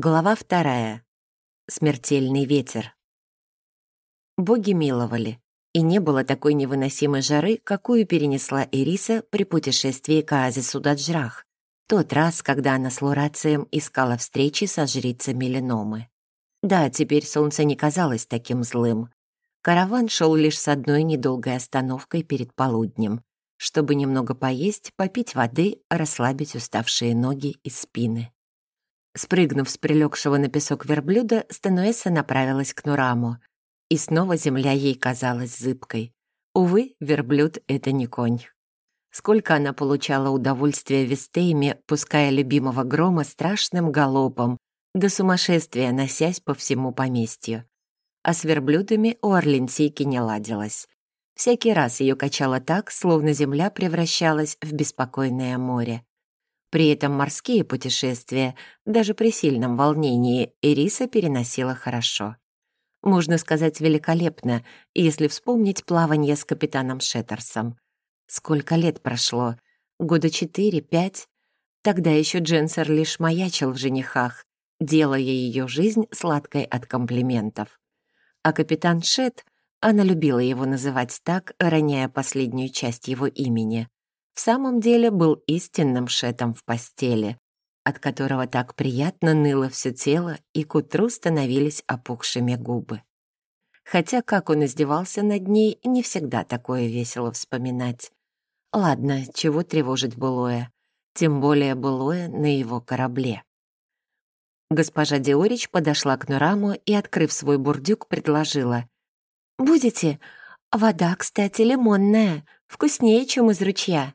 Глава вторая. Смертельный ветер. Боги миловали, и не было такой невыносимой жары, какую перенесла Ириса при путешествии к оазису Даджрах, тот раз, когда она с Лурацием искала встречи со жрицей Меленомы. Да, теперь солнце не казалось таким злым. Караван шел лишь с одной недолгой остановкой перед полуднем, чтобы немного поесть, попить воды, расслабить уставшие ноги и спины. Спрыгнув с прилегшего на песок верблюда, Стануэса направилась к Нураму. И снова земля ей казалась зыбкой. Увы, верблюд — это не конь. Сколько она получала удовольствия Вестейме, пуская любимого грома страшным галопом, до сумасшествия носясь по всему поместью. А с верблюдами у Орленсийки не ладилось. Всякий раз ее качало так, словно земля превращалась в беспокойное море. При этом морские путешествия, даже при сильном волнении, Ириса переносила хорошо. Можно сказать, великолепно, если вспомнить плавание с капитаном Шеттерсом. Сколько лет прошло? Года четыре-пять? Тогда еще Дженсер лишь маячил в женихах, делая ее жизнь сладкой от комплиментов. А капитан Шет, она любила его называть так, роняя последнюю часть его имени, в самом деле был истинным шетом в постели, от которого так приятно ныло все тело и к утру становились опухшими губы. Хотя как он издевался над ней, не всегда такое весело вспоминать. Ладно, чего тревожить былое, тем более былое на его корабле. Госпожа Диорич подошла к Нураму и, открыв свой бурдюк, предложила. «Будете? Вода, кстати, лимонная, вкуснее, чем из ручья».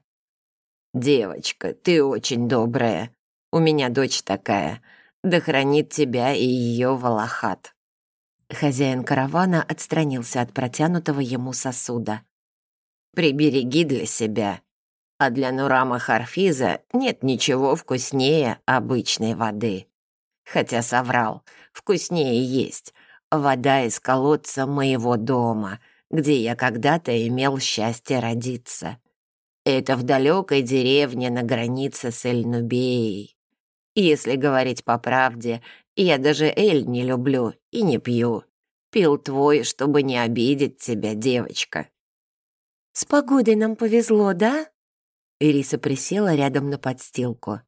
«Девочка, ты очень добрая. У меня дочь такая. Да хранит тебя и ее Волохат». Хозяин каравана отстранился от протянутого ему сосуда. «Прибереги для себя. А для Нурама Харфиза нет ничего вкуснее обычной воды. Хотя соврал, вкуснее есть. Вода из колодца моего дома, где я когда-то имел счастье родиться. Это в далекой деревне на границе с Эльнубеей. Если говорить по правде, я даже Эль не люблю и не пью. Пил твой, чтобы не обидеть тебя, девочка». «С погодой нам повезло, да?» Ириса присела рядом на подстилку.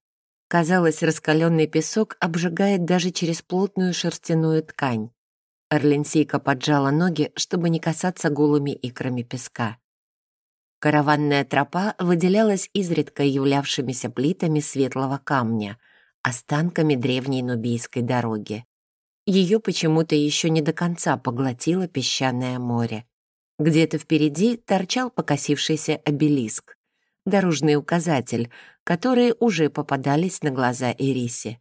Казалось, раскаленный песок обжигает даже через плотную шерстяную ткань. Орленсийка поджала ноги, чтобы не касаться голыми икрами песка. Караванная тропа выделялась изредка являвшимися плитами светлого камня, останками древней нубийской дороги. Ее почему-то еще не до конца поглотило песчаное море. Где-то впереди торчал покосившийся обелиск, дорожный указатель, которые уже попадались на глаза Ирисе.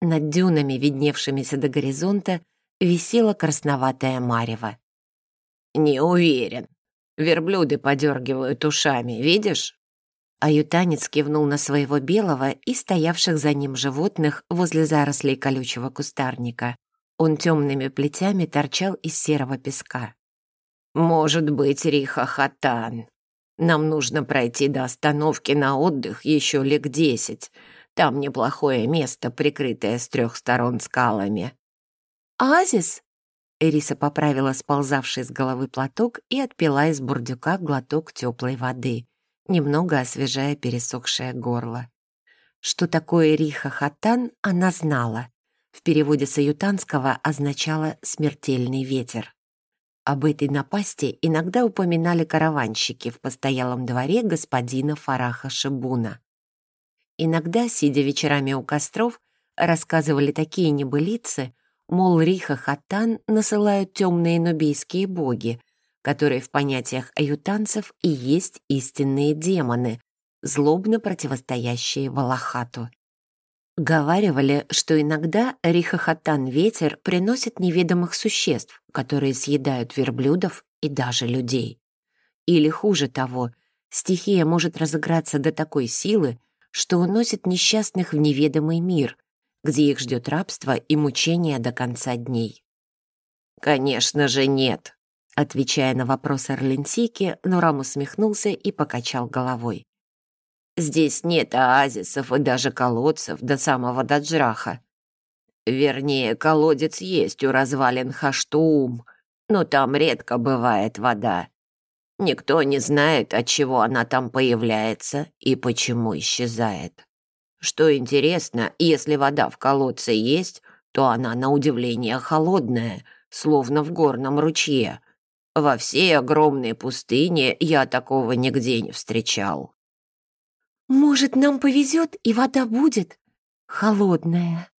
Над дюнами, видневшимися до горизонта, висела красноватая марево. «Не уверен», Верблюды подергивают ушами, видишь?» Аютанец кивнул на своего белого и стоявших за ним животных возле зарослей колючего кустарника. Он темными плетями торчал из серого песка. «Может быть, Риха Хатан. Нам нужно пройти до остановки на отдых еще лег десять. Там неплохое место, прикрытое с трех сторон скалами». «Азис?» Эриса поправила сползавший с головы платок и отпила из бурдюка глоток теплой воды, немного освежая пересохшее горло. Что такое риха-хатан, она знала. В переводе с аютанского означало «смертельный ветер». Об этой напасти иногда упоминали караванщики в постоялом дворе господина Фараха Шибуна. Иногда, сидя вечерами у костров, рассказывали такие небылицы — Мол, Риха Хатан насылают темные нубийские боги, которые в понятиях аютанцев и есть истинные демоны, злобно противостоящие Валахату. Говаривали, что иногда Рихахатан-ветер приносит неведомых существ, которые съедают верблюдов и даже людей. Или хуже того, стихия может разыграться до такой силы, что уносит несчастных в неведомый мир, где их ждет рабство и мучение до конца дней. «Конечно же нет», — отвечая на вопрос Орленсики, Нурам усмехнулся и покачал головой. «Здесь нет оазисов и даже колодцев до самого Даджраха. Вернее, колодец есть у развалин Хаштуум, но там редко бывает вода. Никто не знает, от чего она там появляется и почему исчезает. Что интересно, если вода в колодце есть, то она на удивление холодная, словно в горном ручье. Во всей огромной пустыне я такого нигде не встречал. «Может, нам повезет, и вода будет холодная?»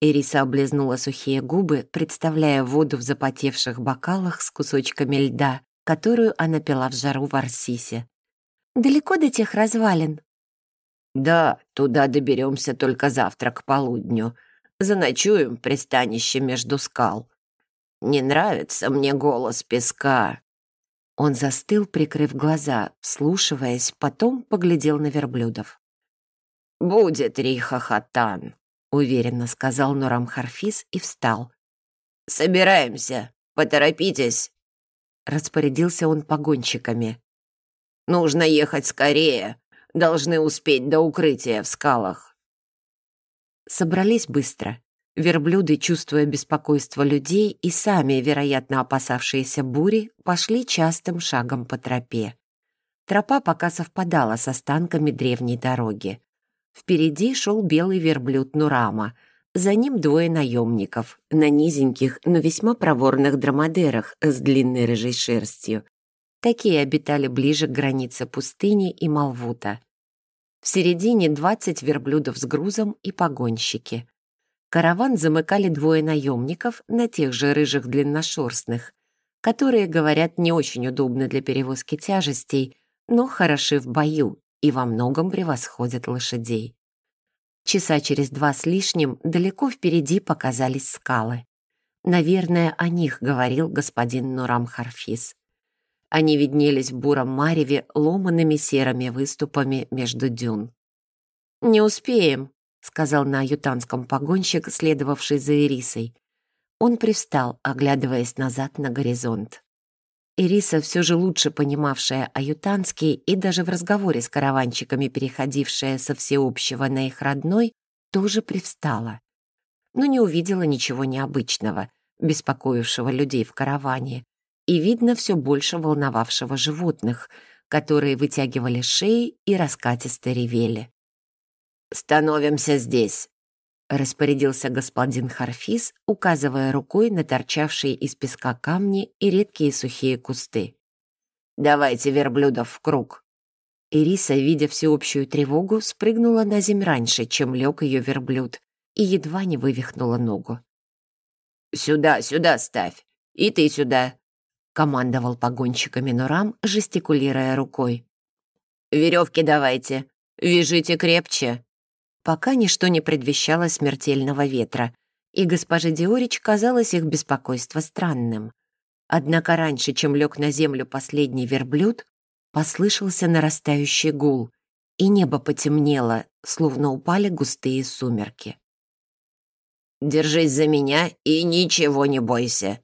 Эриса облизнула сухие губы, представляя воду в запотевших бокалах с кусочками льда, которую она пила в жару в Арсисе. «Далеко до тех развалин?» «Да, туда доберемся только завтра к полудню. Заночуем пристанище между скал. Не нравится мне голос песка». Он застыл, прикрыв глаза, вслушиваясь, потом поглядел на верблюдов. «Будет Риха Хатан», уверенно сказал Нурам Харфис и встал. «Собираемся, поторопитесь!» Распорядился он погонщиками. «Нужно ехать скорее, должны успеть до укрытия в скалах». Собрались быстро. Верблюды, чувствуя беспокойство людей и сами, вероятно, опасавшиеся бури, пошли частым шагом по тропе. Тропа пока совпадала с останками древней дороги. Впереди шел белый верблюд Нурама. За ним двое наемников на низеньких, но весьма проворных драмадерах с длинной рыжей шерстью. Такие обитали ближе к границе пустыни и Малвута. В середине 20 верблюдов с грузом и погонщики. Караван замыкали двое наемников на тех же рыжих длинношерстных, которые, говорят, не очень удобны для перевозки тяжестей, но хороши в бою и во многом превосходят лошадей. Часа через два с лишним далеко впереди показались скалы. Наверное, о них говорил господин Нурам Харфис. Они виднелись в буром мареве ломанными серыми выступами между дюн. «Не успеем», — сказал на аютанском погонщик, следовавший за Ирисой. Он привстал, оглядываясь назад на горизонт. Ириса, все же лучше понимавшая аютанский и даже в разговоре с караванщиками переходившая со всеобщего на их родной, тоже привстала. Но не увидела ничего необычного, беспокоившего людей в караване, и, видно, все больше волновавшего животных, которые вытягивали шеи и раскатисто ревели. «Становимся здесь», — распорядился господин Харфис, указывая рукой на торчавшие из песка камни и редкие сухие кусты. «Давайте верблюдов в круг». Ириса, видя всеобщую тревогу, спрыгнула на земь раньше, чем лег ее верблюд, и едва не вывихнула ногу. «Сюда, сюда ставь! И ты сюда!» — командовал погонщиками Нурам, жестикулируя рукой. «Веревки давайте! Вяжите крепче!» пока ничто не предвещало смертельного ветра, и госпоже Диорич казалось их беспокойство странным. Однако раньше, чем лег на землю последний верблюд, послышался нарастающий гул, и небо потемнело, словно упали густые сумерки. «Держись за меня и ничего не бойся!»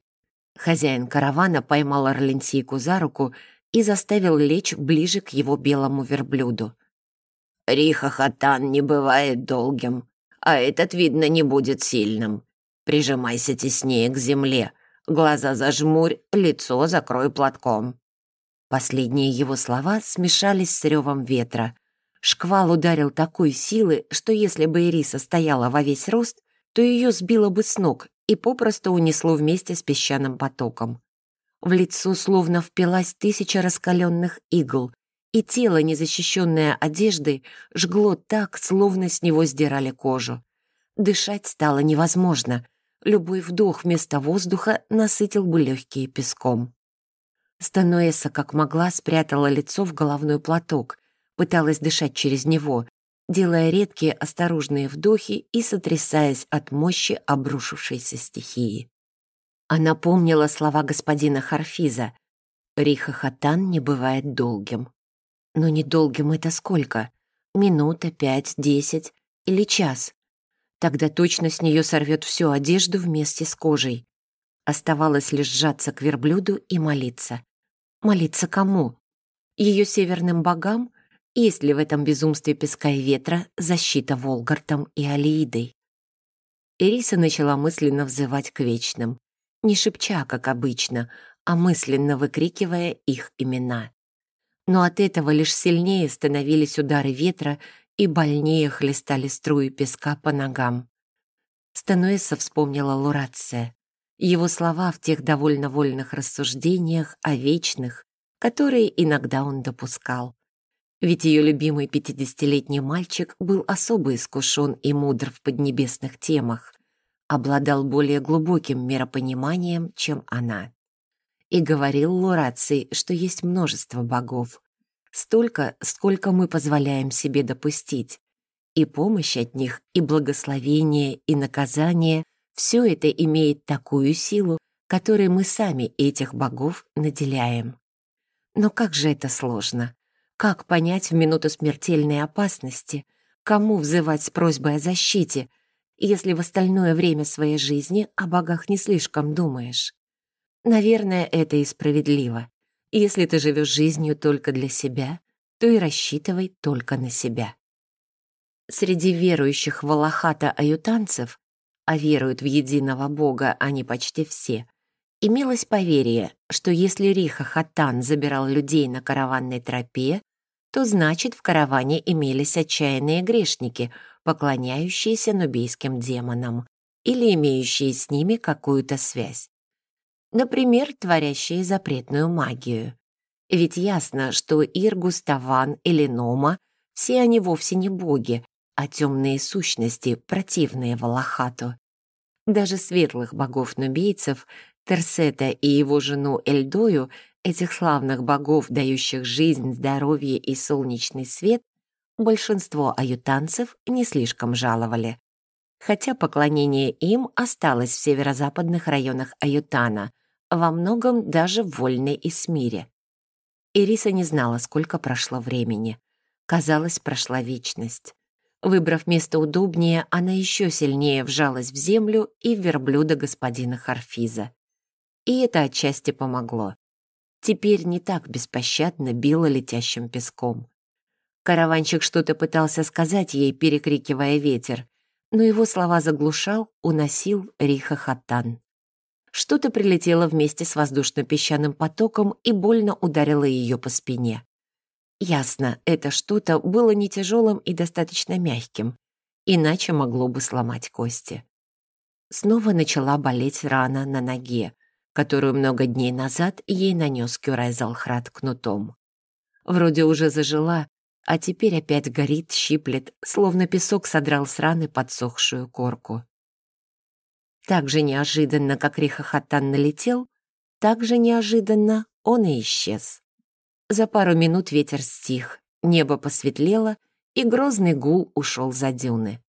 Хозяин каравана поймал Орленсийку за руку и заставил лечь ближе к его белому верблюду. Рихохотан не бывает долгим, а этот, видно, не будет сильным. Прижимайся теснее к земле, глаза зажмурь, лицо закрой платком». Последние его слова смешались с ревом ветра. Шквал ударил такой силы, что если бы Ириса стояла во весь рост, то ее сбило бы с ног и попросту унесло вместе с песчаным потоком. В лицо словно впилась тысяча раскаленных игл, и тело, незащищенное одеждой, жгло так, словно с него сдирали кожу. Дышать стало невозможно. Любой вдох вместо воздуха насытил бы легкие песком. Стануэса, как могла, спрятала лицо в головной платок, пыталась дышать через него, делая редкие осторожные вдохи и сотрясаясь от мощи обрушившейся стихии. Она помнила слова господина Харфиза «Риха Хатан не бывает долгим». Но недолгим это сколько? Минута, пять, десять или час? Тогда точно с нее сорвет всю одежду вместе с кожей. Оставалось лишь сжаться к верблюду и молиться. Молиться кому? Ее северным богам? Есть ли в этом безумстве песка и ветра защита Волгартом и Алиидой? Ириса начала мысленно взывать к вечным, не шепча, как обычно, а мысленно выкрикивая их имена. Но от этого лишь сильнее становились удары ветра и больнее хлестали струи песка по ногам. Стануэса вспомнила Лурация, его слова в тех довольно вольных рассуждениях о вечных, которые иногда он допускал. Ведь ее любимый пятидесятилетний мальчик был особо искушен и мудр в поднебесных темах, обладал более глубоким миропониманием, чем она. И говорил Лураций, что есть множество богов, столько, сколько мы позволяем себе допустить, и помощь от них, и благословение, и наказание — все это имеет такую силу, которой мы сами этих богов наделяем. Но как же это сложно! Как понять в минуту смертельной опасности, кому взывать с просьбой о защите, если в остальное время своей жизни о богах не слишком думаешь? Наверное, это и справедливо. Если ты живешь жизнью только для себя, то и рассчитывай только на себя. Среди верующих в Аллахата-аютанцев, а веруют в единого Бога они почти все, имелось поверье, что если Риха Хатан забирал людей на караванной тропе, то значит в караване имелись отчаянные грешники, поклоняющиеся нубийским демонам или имеющие с ними какую-то связь. Например, творящие запретную магию. Ведь ясно, что Иргус, Таван или Нома — все они вовсе не боги, а темные сущности, противные Валахату. Даже светлых богов-нубийцев, Терсета и его жену Эльдою этих славных богов, дающих жизнь, здоровье и солнечный свет, большинство аютанцев не слишком жаловали. Хотя поклонение им осталось в северо-западных районах Аютана, во многом даже в Вольной и Смире. Ириса не знала, сколько прошло времени. Казалось, прошла вечность. Выбрав место удобнее, она еще сильнее вжалась в землю и в верблюда господина Харфиза. И это отчасти помогло теперь не так беспощадно била летящим песком. Караванщик что-то пытался сказать ей, перекрикивая ветер, но его слова заглушал, уносил Риха Хаттан. Что-то прилетело вместе с воздушно-песчаным потоком и больно ударило ее по спине. Ясно, это что-то было не тяжелым и достаточно мягким, иначе могло бы сломать кости. Снова начала болеть рана на ноге, которую много дней назад ей нанес Кюрай Залхрат кнутом. Вроде уже зажила, а теперь опять горит, щиплет, словно песок содрал с раны подсохшую корку. Так же неожиданно, как Рихахатан налетел, так же неожиданно он и исчез. За пару минут ветер стих, небо посветлело, и грозный гул ушел за дюны.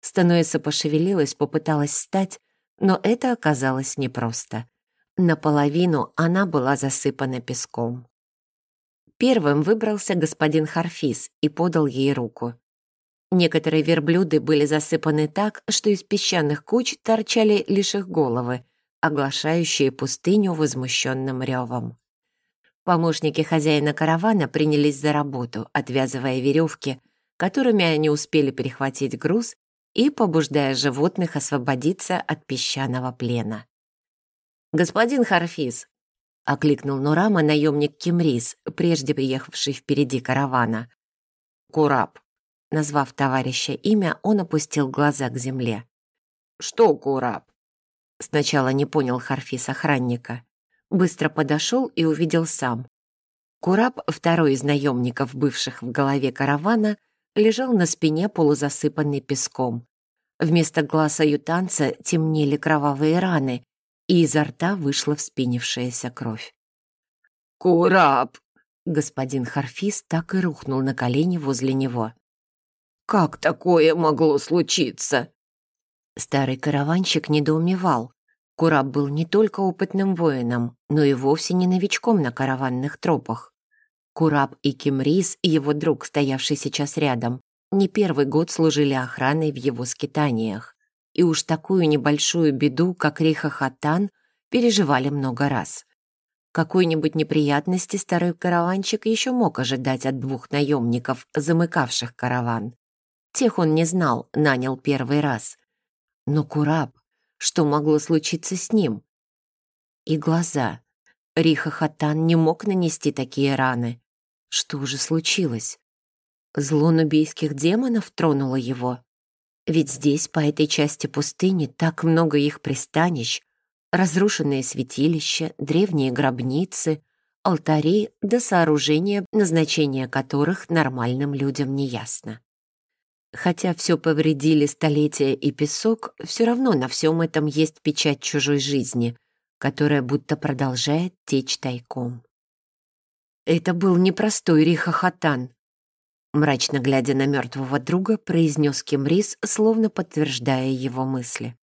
Стануэса пошевелилась, попыталась встать, но это оказалось непросто. Наполовину она была засыпана песком. Первым выбрался господин Харфис и подал ей руку. Некоторые верблюды были засыпаны так, что из песчаных куч торчали лишь их головы, оглашающие пустыню возмущенным ревом. Помощники хозяина каравана принялись за работу, отвязывая веревки, которыми они успели перехватить груз и побуждая животных освободиться от песчаного плена. «Господин Харфис», — окликнул Нурама наемник Кимрис, прежде приехавший впереди каравана. «Кураб», — назвав товарища имя, он опустил глаза к земле. «Что, Кураб?» Сначала не понял Харфис охранника. Быстро подошел и увидел сам. Кураб, второй из наемников, бывших в голове каравана, лежал на спине, полузасыпанный песком. Вместо глаза ютанца темнели кровавые раны, и изо рта вышла вспенившаяся кровь. «Кураб!» Господин Харфис так и рухнул на колени возле него. «Как такое могло случиться?» Старый караванщик недоумевал. Кураб был не только опытным воином, но и вовсе не новичком на караванных тропах. Кураб и Кимрис, его друг, стоявший сейчас рядом, не первый год служили охраной в его скитаниях и уж такую небольшую беду, как Риха Хатан, переживали много раз. Какой-нибудь неприятности старый караванчик еще мог ожидать от двух наемников, замыкавших караван. Тех он не знал, нанял первый раз. Но Кураб, что могло случиться с ним? И глаза. Риха Хатан не мог нанести такие раны. Что же случилось? Зло нубийских демонов тронуло его. Ведь здесь, по этой части пустыни, так много их пристанищ, разрушенные святилища, древние гробницы, алтари до сооружения, назначение которых нормальным людям не ясно. Хотя все повредили столетия и песок, все равно на всем этом есть печать чужой жизни, которая будто продолжает течь тайком. Это был непростой Рихахатан, Мрачно глядя на мертвого друга, произнес Кемрис, словно подтверждая его мысли.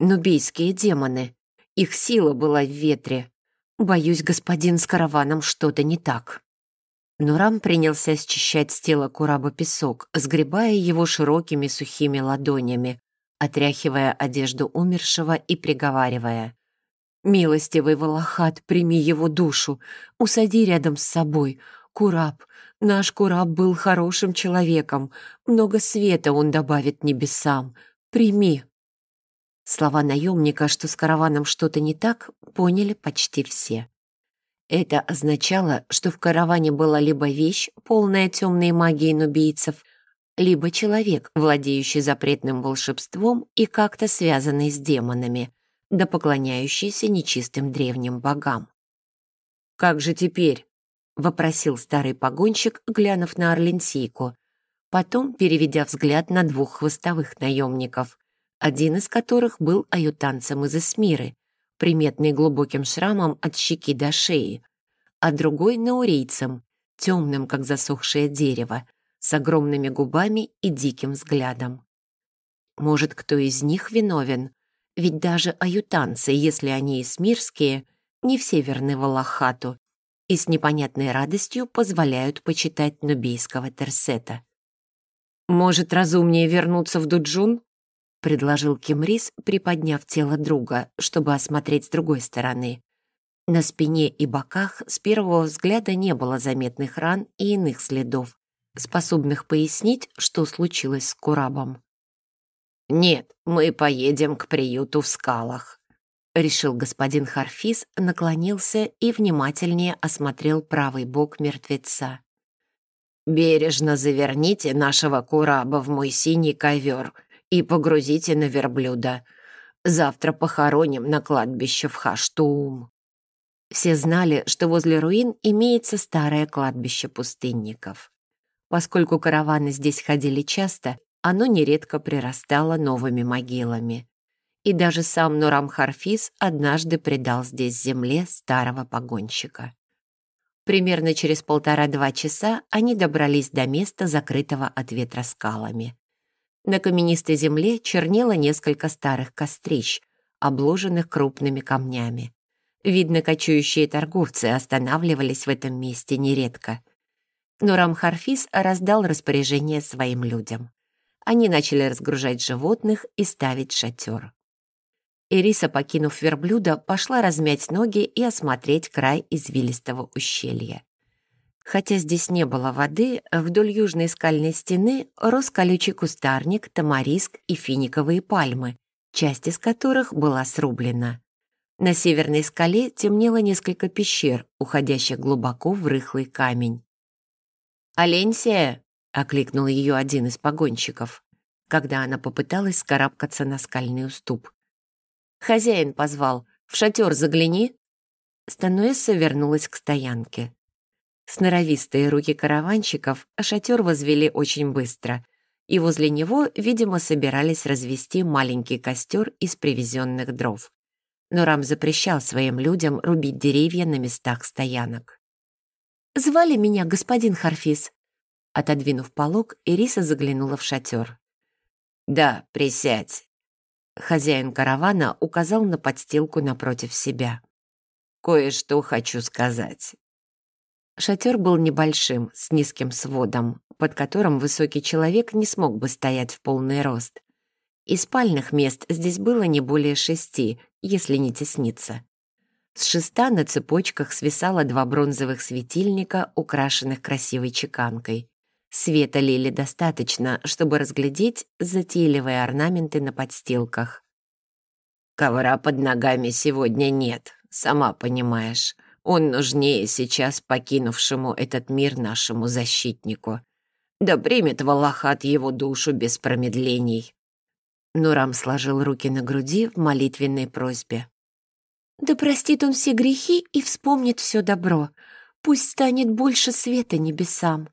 «Нубийские демоны. Их сила была в ветре. Боюсь, господин с караваном что-то не так». Нурам принялся счищать с тела Кураба песок, сгребая его широкими сухими ладонями, отряхивая одежду умершего и приговаривая. «Милостивый Валахат, прими его душу, усади рядом с собой. Кураб, Наш Кураб был хорошим человеком. Много света он добавит небесам. Прими». Слова наемника, что с караваном что-то не так, поняли почти все. Это означало, что в караване была либо вещь, полная темной магии нубийцев, либо человек, владеющий запретным волшебством и как-то связанный с демонами, да поклоняющийся нечистым древним богам. «Как же теперь?» — вопросил старый погонщик, глянув на Орленсийку. Потом, переведя взгляд на двух хвостовых наемников, один из которых был аютанцем из Эсмиры, приметный глубоким шрамом от щеки до шеи, а другой — наурейцем, темным, как засохшее дерево, с огромными губами и диким взглядом. Может, кто из них виновен? Ведь даже аютанцы, если они эсмирские, не все верны Валахату и с непонятной радостью позволяют почитать нубийского терсета. «Может, разумнее вернуться в Дуджун?» — предложил Кимрис, приподняв тело друга, чтобы осмотреть с другой стороны. На спине и боках с первого взгляда не было заметных ран и иных следов, способных пояснить, что случилось с Курабом. «Нет, мы поедем к приюту в скалах», — решил господин Харфис, наклонился и внимательнее осмотрел правый бок мертвеца. «Бережно заверните нашего кураба в мой синий ковер и погрузите на верблюда. Завтра похороним на кладбище в Хаштуум». Все знали, что возле руин имеется старое кладбище пустынников. Поскольку караваны здесь ходили часто, оно нередко прирастало новыми могилами и даже сам Нурам Харфис однажды предал здесь земле старого погонщика. Примерно через полтора-два часа они добрались до места, закрытого от ветра скалами. На каменистой земле чернело несколько старых кострищ, обложенных крупными камнями. Видно, кочующие торговцы останавливались в этом месте нередко. Но Рамхарфис раздал распоряжение своим людям. Они начали разгружать животных и ставить шатер. Ириса, покинув верблюда, пошла размять ноги и осмотреть край извилистого ущелья. Хотя здесь не было воды, вдоль южной скальной стены рос колючий кустарник, тамариск и финиковые пальмы, часть из которых была срублена. На северной скале темнело несколько пещер, уходящих глубоко в рыхлый камень. «Оленсия!» — окликнул ее один из погонщиков, когда она попыталась скарабкаться на скальный уступ. Хозяин позвал. В шатер загляни». Стануэсса вернулась к стоянке. Сноровистые руки караванщиков шатер возвели очень быстро, и возле него, видимо, собирались развести маленький костер из привезенных дров. Но Рам запрещал своим людям рубить деревья на местах стоянок. «Звали меня господин Харфис». Отодвинув полог, Ириса заглянула в шатер. «Да, присядь. Хозяин каравана указал на подстилку напротив себя. «Кое-что хочу сказать». Шатер был небольшим, с низким сводом, под которым высокий человек не смог бы стоять в полный рост. И спальных мест здесь было не более шести, если не тесниться. С шеста на цепочках свисало два бронзовых светильника, украшенных красивой чеканкой. Света лили достаточно, чтобы разглядеть затейливые орнаменты на подстилках. «Ковра под ногами сегодня нет, сама понимаешь. Он нужнее сейчас покинувшему этот мир нашему защитнику. Да примет Валахат его душу без промедлений». Нурам сложил руки на груди в молитвенной просьбе. «Да простит он все грехи и вспомнит все добро. Пусть станет больше света небесам».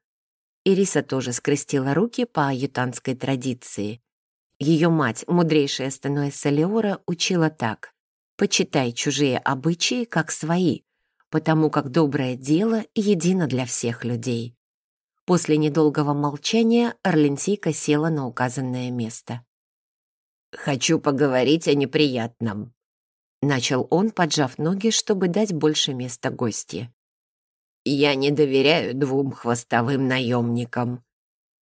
Ириса тоже скрестила руки по аютанской традиции. Ее мать, мудрейшая Стануэса Леора, учила так. «Почитай чужие обычаи, как свои, потому как доброе дело едино для всех людей». После недолгого молчания Орленсийка села на указанное место. «Хочу поговорить о неприятном», — начал он, поджав ноги, чтобы дать больше места гостье. «Я не доверяю двум хвостовым наемникам.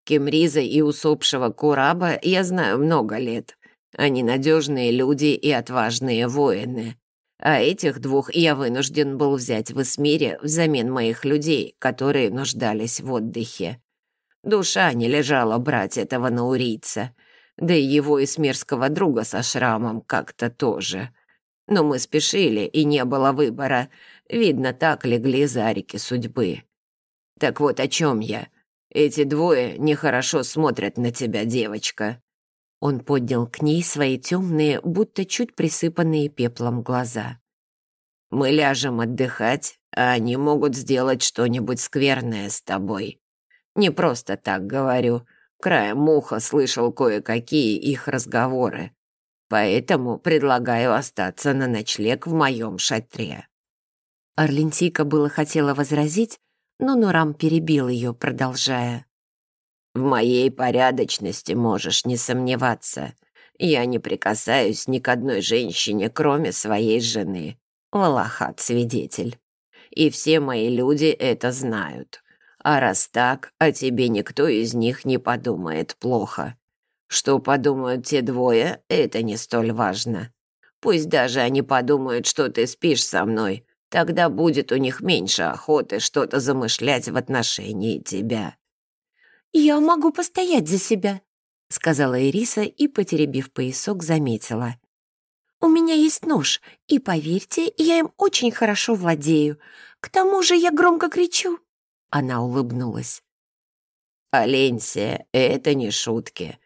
Кемриза и усопшего Кураба я знаю много лет. Они надежные люди и отважные воины. А этих двух я вынужден был взять в Эсмире взамен моих людей, которые нуждались в отдыхе. Душа не лежала брать этого наурийца, да и его эсмирского друга со шрамом как-то тоже. Но мы спешили, и не было выбора. Видно, так легли за реки судьбы. Так вот о чем я. Эти двое нехорошо смотрят на тебя, девочка. Он поднял к ней свои темные, будто чуть присыпанные пеплом глаза. «Мы ляжем отдыхать, а они могут сделать что-нибудь скверное с тобой. Не просто так говорю. Краем уха слышал кое-какие их разговоры. Поэтому предлагаю остаться на ночлег в моем шатре». Орлентийка было хотела возразить, но Нурам перебил ее, продолжая. В моей порядочности можешь не сомневаться. Я не прикасаюсь ни к одной женщине, кроме своей жены. Валахат свидетель. И все мои люди это знают. А раз так, о тебе никто из них не подумает плохо. Что подумают те двое, это не столь важно. Пусть даже они подумают, что ты спишь со мной, тогда будет у них меньше охоты что-то замышлять в отношении тебя. «Я могу постоять за себя», — сказала Ириса и, потеребив поясок, заметила. «У меня есть нож, и, поверьте, я им очень хорошо владею. К тому же я громко кричу». Она улыбнулась. «Аленсия, это не шутки.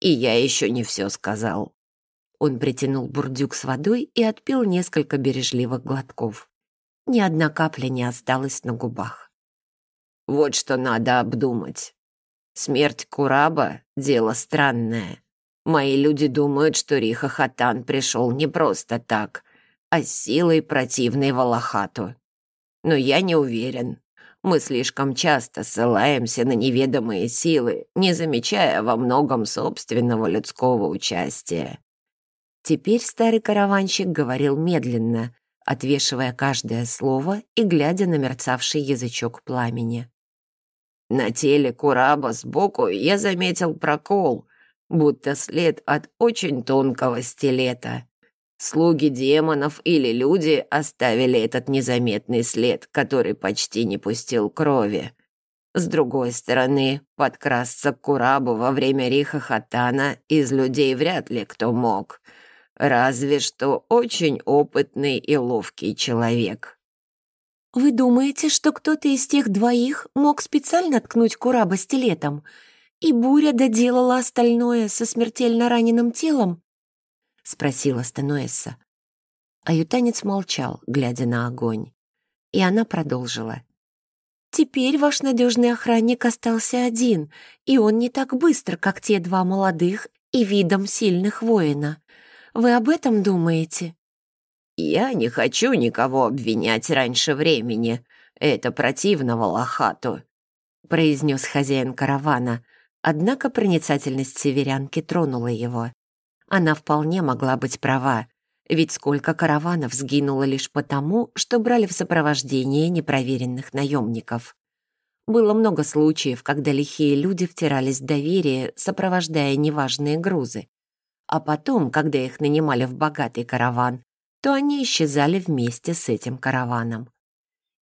И я еще не все сказал». Он притянул бурдюк с водой и отпил несколько бережливых глотков. Ни одна капля не осталась на губах. «Вот что надо обдумать. Смерть Кураба — дело странное. Мои люди думают, что Риха Хатан пришел не просто так, а с силой противной Валахату. Но я не уверен. Мы слишком часто ссылаемся на неведомые силы, не замечая во многом собственного людского участия. Теперь старый караванщик говорил медленно, отвешивая каждое слово и глядя на мерцавший язычок пламени. На теле Кураба сбоку я заметил прокол, будто след от очень тонкого стилета. Слуги демонов или люди оставили этот незаметный след, который почти не пустил крови. С другой стороны, подкрасться к Курабу во время Риха Хатана из людей вряд ли кто мог. Разве что очень опытный и ловкий человек. «Вы думаете, что кто-то из тех двоих мог специально ткнуть Кураба стилетом, и буря доделала остальное со смертельно раненым телом?» — спросила Стануэсса. Аютанец молчал, глядя на огонь. И она продолжила. «Теперь ваш надежный охранник остался один, и он не так быстр, как те два молодых и видом сильных воина. Вы об этом думаете?» «Я не хочу никого обвинять раньше времени. Это противно Валахату», — произнес хозяин каравана, однако проницательность северянки тронула его. Она вполне могла быть права, ведь сколько караванов сгинуло лишь потому, что брали в сопровождение непроверенных наемников. Было много случаев, когда лихие люди втирались в доверие, сопровождая неважные грузы. А потом, когда их нанимали в богатый караван, то они исчезали вместе с этим караваном.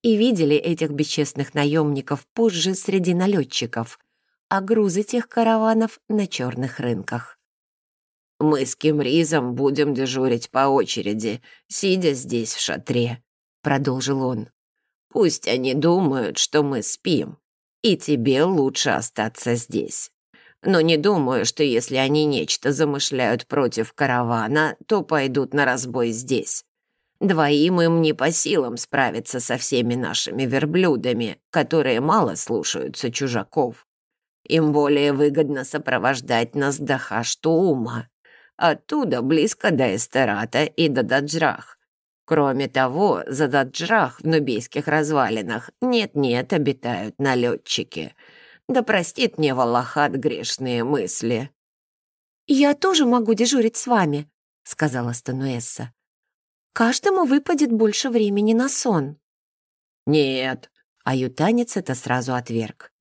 И видели этих бесчестных наемников позже среди налетчиков, а грузы тех караванов на черных рынках. «Мы с Кимризом будем дежурить по очереди, сидя здесь в шатре», — продолжил он. «Пусть они думают, что мы спим, и тебе лучше остаться здесь. Но не думаю, что если они нечто замышляют против каравана, то пойдут на разбой здесь. Двоим им не по силам справиться со всеми нашими верблюдами, которые мало слушаются чужаков. Им более выгодно сопровождать нас до Хаштуума, Оттуда близко до Эстерата и до Даджрах. Кроме того, за Даджрах в нубийских развалинах нет-нет обитают налетчики. Да простит мне Валахат грешные мысли. «Я тоже могу дежурить с вами», — сказала Стануэсса. «Каждому выпадет больше времени на сон». «Нет», — аютанец это сразу отверг.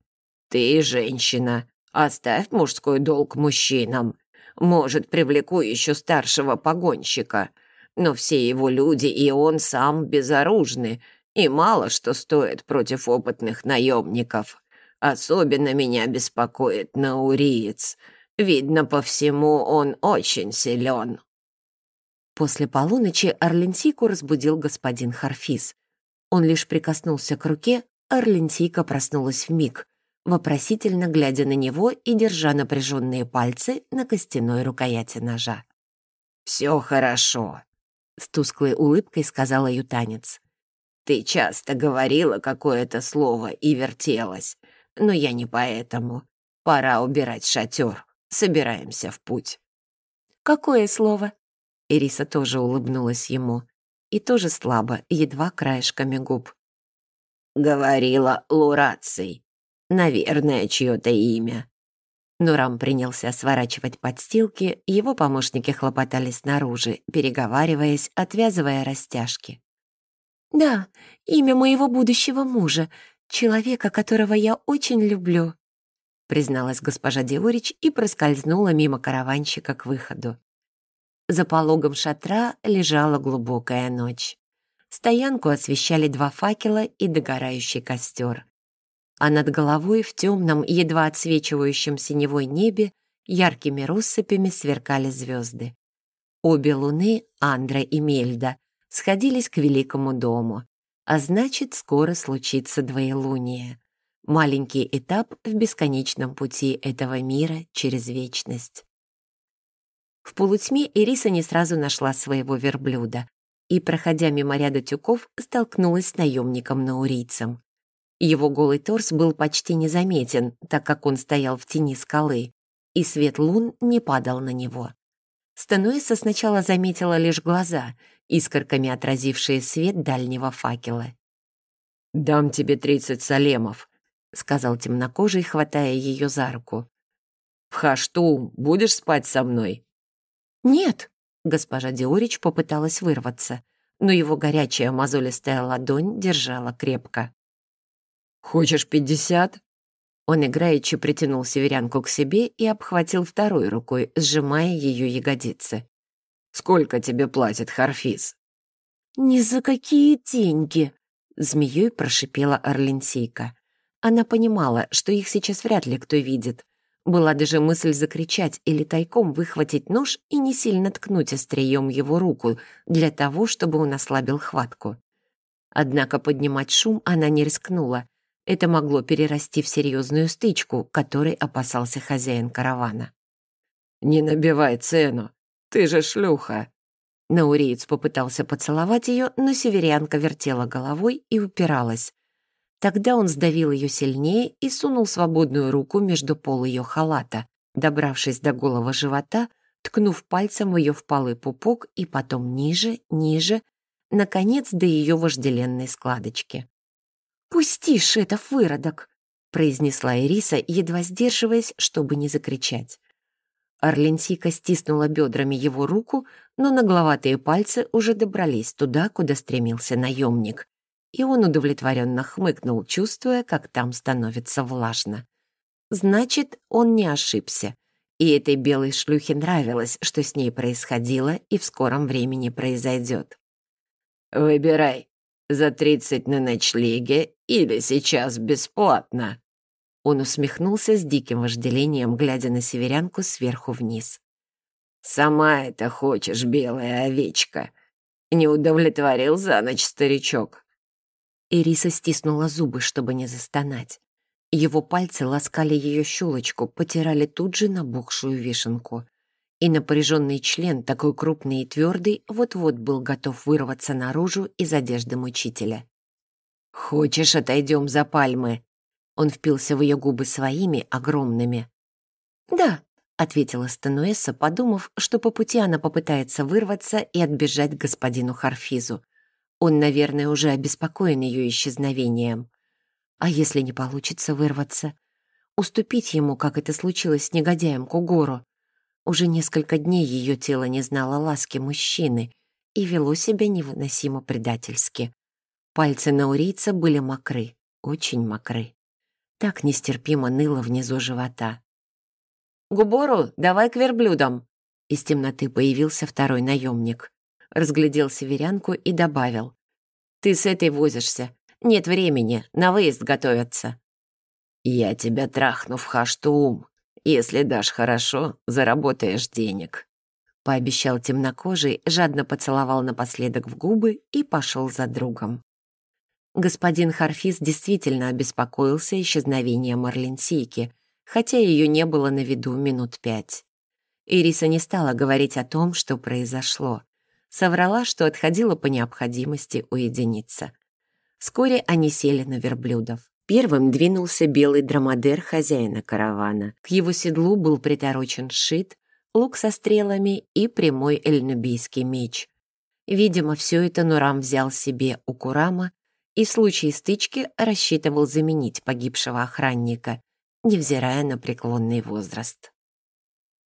«Ты женщина, оставь мужской долг мужчинам. Может, привлеку еще старшего погонщика. Но все его люди и он сам безоружны, и мало что стоит против опытных наемников. Особенно меня беспокоит науриец. Видно по всему, он очень силен. После полуночи Орленсику разбудил господин Харфис. Он лишь прикоснулся к руке, Орленсика проснулась в миг вопросительно глядя на него и держа напряженные пальцы на костяной рукояти ножа. «Все хорошо», — с тусклой улыбкой сказала ютанец. «Ты часто говорила какое-то слово и вертелась, но я не поэтому. Пора убирать шатер. Собираемся в путь». «Какое слово?» Ириса тоже улыбнулась ему. И тоже слабо, едва краешками губ. «Говорила Лураций. Наверное, чье-то имя». Нурам принялся сворачивать подстилки, его помощники хлопотали снаружи, переговариваясь, отвязывая растяжки. «Да, имя моего будущего мужа, человека, которого я очень люблю», призналась госпожа Диорич и проскользнула мимо караванщика к выходу. За пологом шатра лежала глубокая ночь. Стоянку освещали два факела и догорающий костер а над головой в темном, едва отсвечивающем синевой небе яркими россыпями сверкали звезды. Обе луны, Андра и Мельда, сходились к великому дому, а значит, скоро случится двоелуние. Маленький этап в бесконечном пути этого мира через вечность. В полутьме Ириса не сразу нашла своего верблюда и, проходя мимо ряда тюков, столкнулась с наемником-наурийцем. Его голый торс был почти незаметен, так как он стоял в тени скалы, и свет лун не падал на него. Стануэса сначала заметила лишь глаза, искорками отразившие свет дальнего факела. «Дам тебе тридцать салемов», — сказал темнокожий, хватая ее за руку. «В Хашту будешь спать со мной?» «Нет», — госпожа Диорич попыталась вырваться, но его горячая мозолистая ладонь держала крепко. «Хочешь пятьдесят?» Он играючи притянул северянку к себе и обхватил второй рукой, сжимая ее ягодицы. «Сколько тебе платит Харфиз?» «Ни за какие деньги!» — змеей прошипела Орленсейка. Она понимала, что их сейчас вряд ли кто видит. Была даже мысль закричать или тайком выхватить нож и не сильно ткнуть острием его руку для того, чтобы он ослабил хватку. Однако поднимать шум она не рискнула, это могло перерасти в серьезную стычку, которой опасался хозяин каравана. «Не набивай цену, ты же шлюха!» Науриец попытался поцеловать ее, но северянка вертела головой и упиралась. Тогда он сдавил ее сильнее и сунул свободную руку между пол ее халата, добравшись до голого живота, ткнув пальцем в ее впалый пупок и потом ниже, ниже, наконец до ее вожделенной складочки. «Пустишь это, выродок!» произнесла Ириса, едва сдерживаясь, чтобы не закричать. Орленсика стиснула бедрами его руку, но нагловатые пальцы уже добрались туда, куда стремился наемник, и он удовлетворенно хмыкнул, чувствуя, как там становится влажно. Значит, он не ошибся, и этой белой шлюхе нравилось, что с ней происходило и в скором времени произойдет. «Выбирай, за тридцать на ночлеге или сейчас бесплатно?» Он усмехнулся с диким вожделением, глядя на северянку сверху вниз. «Сама это хочешь, белая овечка!» Не удовлетворил за ночь старичок. Ириса стиснула зубы, чтобы не застонать. Его пальцы ласкали ее щелочку, потирали тут же набухшую вишенку. И напряженный член, такой крупный и твердый, вот-вот был готов вырваться наружу из одежды мучителя. «Хочешь, отойдем за пальмы?» Он впился в ее губы своими, огромными. «Да», — ответила Стануэса, подумав, что по пути она попытается вырваться и отбежать к господину Харфизу. Он, наверное, уже обеспокоен ее исчезновением. А если не получится вырваться? Уступить ему, как это случилось с негодяем Кугору? Уже несколько дней ее тело не знало ласки мужчины и вело себя невыносимо предательски. Пальцы наурийца были мокры, очень мокры. Так нестерпимо ныло внизу живота. «Губору, давай к верблюдам!» Из темноты появился второй наемник. Разглядел северянку и добавил. «Ты с этой возишься. Нет времени, на выезд готовятся». «Я тебя трахну в хаштуум. Если дашь хорошо, заработаешь денег», — пообещал темнокожий, жадно поцеловал напоследок в губы и пошел за другом. Господин Харфис действительно обеспокоился исчезновением Орленсийки, хотя ее не было на виду минут пять. Ириса не стала говорить о том, что произошло. Соврала, что отходила по необходимости уединиться. Вскоре они сели на верблюдов. Первым двинулся белый драмадер хозяина каравана. К его седлу был приторочен шит, лук со стрелами и прямой эльнубийский меч. Видимо, все это Нурам взял себе у Курама и в случае стычки рассчитывал заменить погибшего охранника, невзирая на преклонный возраст.